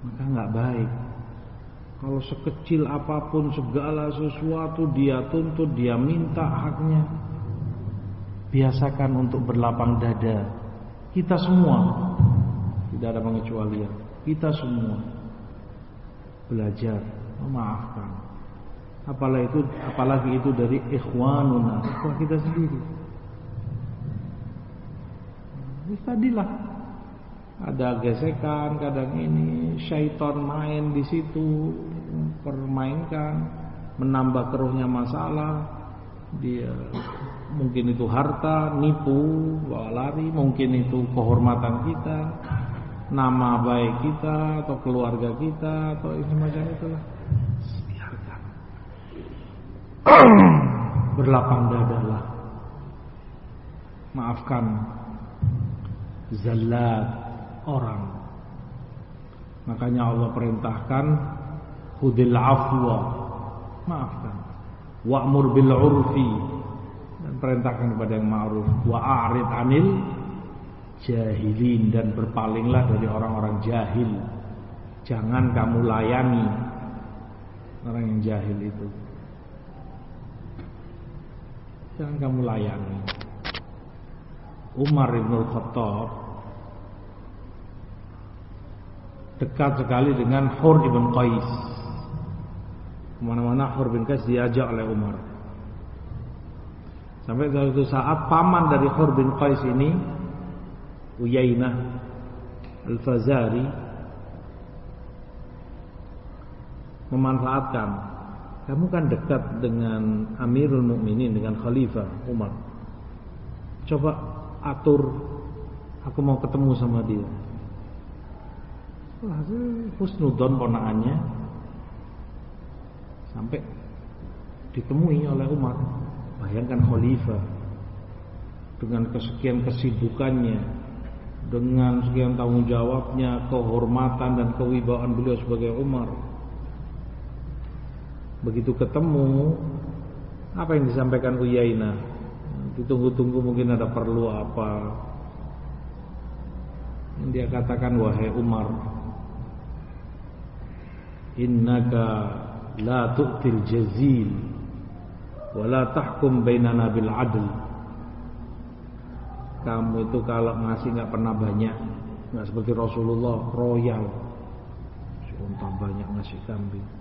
Maka nggak baik. Kalau sekecil apa pun segala sesuatu dia tuntut, dia minta haknya. Biasakan untuk berlapang dada. Kita semua tidak ada pengecualian. Kita semua belajar memaafkan. Apalagi itu, apalagi itu dari ikhwanuna, ikhwah kita sendiri. Ini tadilah ada gesekan kadang ini syaitan main di situ permainkan menambah keruhnya masalah dia mungkin itu harta nipu bawa lari mungkin itu kehormatan kita nama baik kita atau keluarga kita atau semacam itulah biarkan berlapang dadalah maafkan zallat orang. Makanya Allah perintahkan hudil afwa. Maafkan. Wa'mur bil urfi. Dan perintahkan kepada yang ma'ruf. Wa'arid anil jahilin. Dan berpalinglah dari orang-orang jahil. Jangan kamu layani orang yang jahil itu. Jangan kamu layani. Umar ibn Khattab dekat sekali dengan Hur ibn Qais. Ke mana-mana Hur bin Qais diajak oleh Umar. Sampai suatu saat paman dari Hur bin Qais ini Uyainah Al-Fazari memanfaatkan kamu kan dekat dengan Amirul Mukminin dengan Khalifah Umar coba atur aku mau ketemu sama dia Husnudon ponaannya sampai ditemui oleh Umar. Bayangkan khalifah dengan kesekian kesibukannya, dengan sekian tanggung jawabnya, kehormatan dan kewibawaan beliau sebagai Umar. Begitu ketemu, apa yang disampaikan Uyainah? Ditunggu-tunggu mungkin ada perlu apa. Yang dia katakan wahai Umar, innaka la tu'til jazil wa la tahkum bainana bil adl kamu itu kalau ngasih nggak pernah banyak nggak seperti Rasulullah royal unta banyak ngasih kambing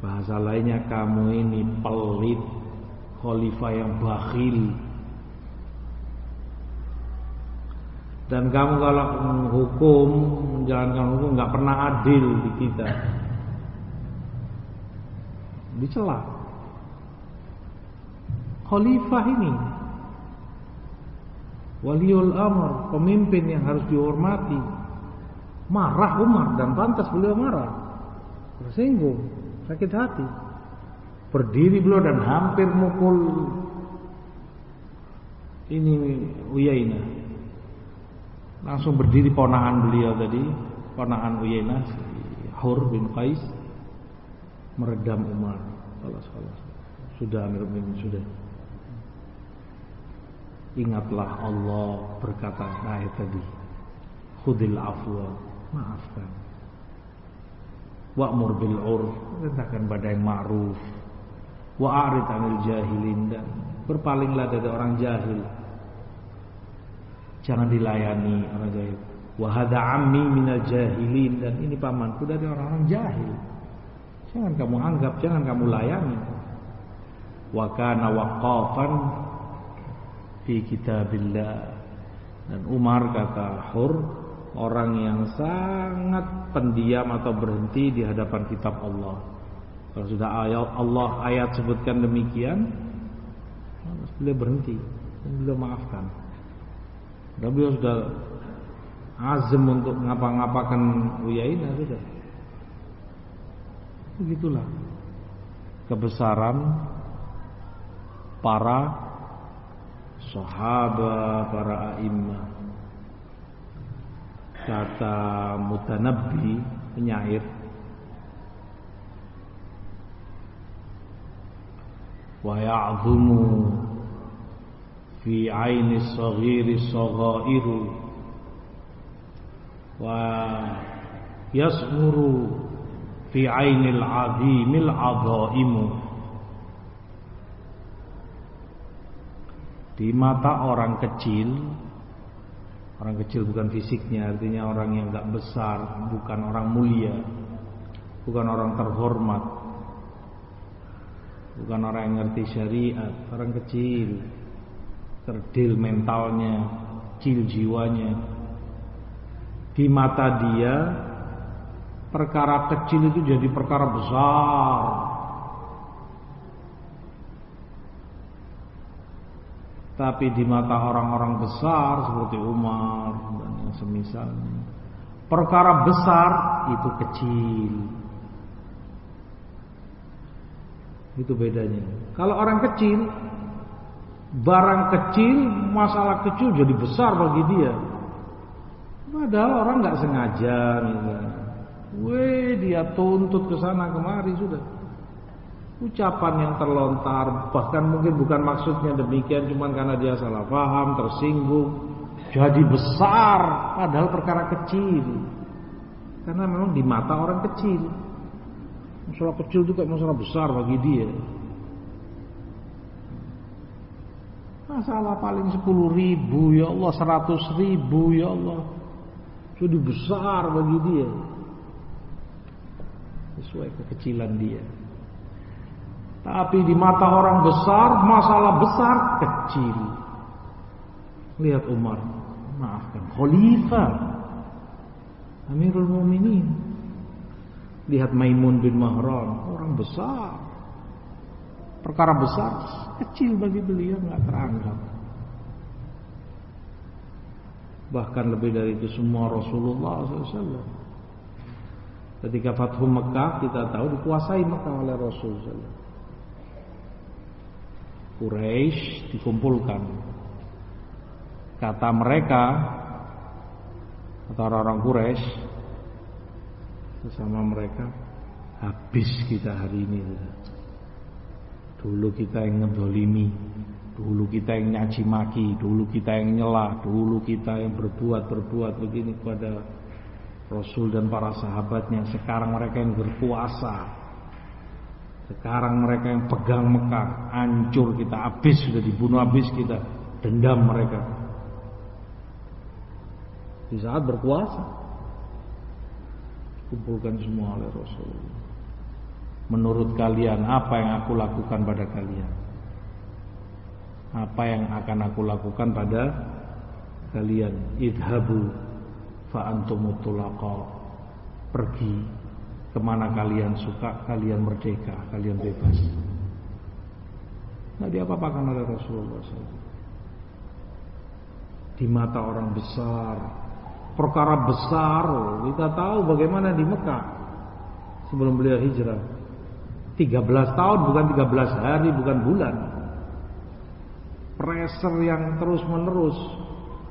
bahasa lainnya kamu ini pelit khalifah yang bakhil. Dan kamu kalau hukum menjalankan hukum nggak pernah adil di kita. Dicela. Khalifah ini waliul amr pemimpin yang harus dihormati. Marah Umar dan pantas beliau marah. Tersinggung sakit hati berdiri beliau dan hampir mukul ini Uyaina langsung berdiri ponakan beliau tadi ponakan Uyaina Hur bin Qais meredam Umar. Kalau salah. Sudah Amir Mukminin sudah. Ingatlah Allah berkata ayat tadi. Khudil afwa, maafkan. Wa'mur bil urf, perintahkan yang ma'ruf. Wa'arid anil jahilin dan berpalinglah dari orang jahil. Jangan dilayani orang jahil. Wahada ammi minal jahilin dan ini pamanku dari orang-orang jahil. Jangan kamu anggap, jangan kamu layani. Wa kana waqafan fi kitabillah. Dan Umar kata Hur, orang yang sangat pendiam atau berhenti di hadapan kitab Allah. Kalau sudah ayat Allah ayat sebutkan demikian, beliau berhenti dan beliau maafkan. Dan beliau sudah azam untuk ngapa-ngapakan Uyainah sudah. Begitulah kebesaran para sahabat, para a'immah. Kata Mutanabbi penyair. Wa ya'zumu fi 'aini as-saghiri saghairu wa yasmuru fi ainil azimil azaimu di mata orang kecil orang kecil bukan fisiknya artinya orang yang enggak besar bukan orang mulia bukan orang terhormat bukan orang yang ngerti syariat orang kecil kerdil mentalnya kecil jiwanya di mata dia perkara kecil itu jadi perkara besar. Tapi di mata orang-orang besar seperti Umar dan yang semisalnya, perkara besar itu kecil. Itu bedanya. Kalau orang kecil, barang kecil, masalah kecil jadi besar bagi dia. Padahal orang nggak sengaja, misalnya. Weh dia tuntut ke sana kemari sudah. Ucapan yang terlontar bahkan mungkin bukan maksudnya demikian cuman karena dia salah paham, tersinggung, jadi besar padahal perkara kecil. Karena memang di mata orang kecil. Masalah kecil juga masalah besar bagi dia. Masalah paling 10 ribu ya Allah 100 ribu ya Allah Sudah besar bagi dia sesuai kekecilan dia. Tapi di mata orang besar, masalah besar kecil. Lihat Umar, maafkan, khalifah, Amirul Mukminin. Lihat Maimun bin Mahran, orang besar. Perkara besar, kecil bagi beliau nggak teranggap. Bahkan lebih dari itu semua Rasulullah SAW Ketika Fathu Mekah kita tahu dikuasai Mekah oleh Rasul Quraisy dikumpulkan. Kata mereka atau orang-orang Quraisy bersama mereka habis kita hari ini. Dulu kita yang ngedolimi, dulu kita yang nyaci maki, dulu kita yang nyela, dulu kita yang berbuat berbuat begini kepada Rasul dan para sahabatnya. Sekarang mereka yang berkuasa. Sekarang mereka yang pegang Mekah, hancur kita habis sudah dibunuh habis kita, dendam mereka. Di saat berkuasa, kumpulkan semua oleh Rasul. Menurut kalian apa yang aku lakukan pada kalian? Apa yang akan aku lakukan pada kalian? Idhabu fa Pergi ke mana kalian suka, kalian merdeka, kalian bebas. Nah diapa-apakan oleh Rasulullah SAW. Di mata orang besar, perkara besar, kita tahu bagaimana di Mekah sebelum beliau hijrah. 13 tahun bukan 13 hari bukan bulan Pressure yang terus menerus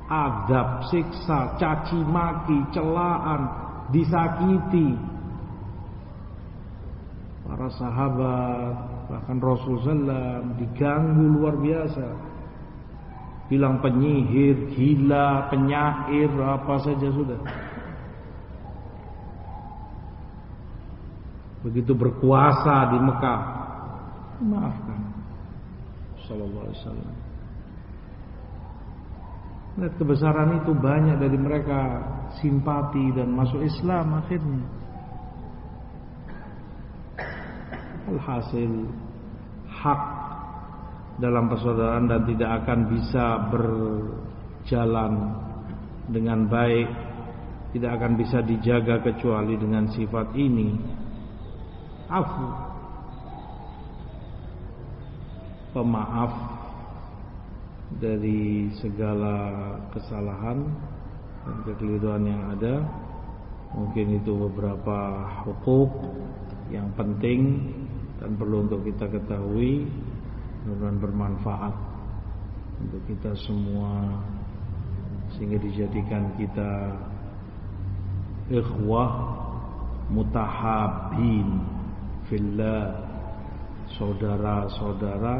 Adab, siksa, caci maki, celaan Disakiti Para sahabat Bahkan Rasul SAW Diganggu luar biasa. Bilang penyihir, gila, penyair Apa saja sudah. Begitu berkuasa di Mekah. Maafkan. Sallallahu alaihi wasallam. Lihat kebesaran itu banyak dari mereka. Simpati dan masuk Islam akhirnya. Alhasil hak dalam persaudaraan dan tidak akan bisa berjalan dengan baik, tidak akan bisa dijaga kecuali dengan sifat ini. Afu. Pemaaf dari segala kesalahan dan kekeliruan yang ada. Mungkin itu beberapa hukuk yang penting dan perlu untuk kita ketahui dan bermanfaat untuk kita semua sehingga dijadikan kita ikhwah mutahabin fillah saudara-saudara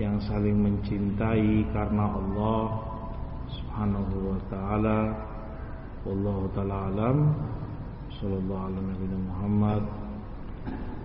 yang saling mencintai karena Allah Subhanahu wa taala. Wallahu taala alam. Sallallahu alaihi Muhammad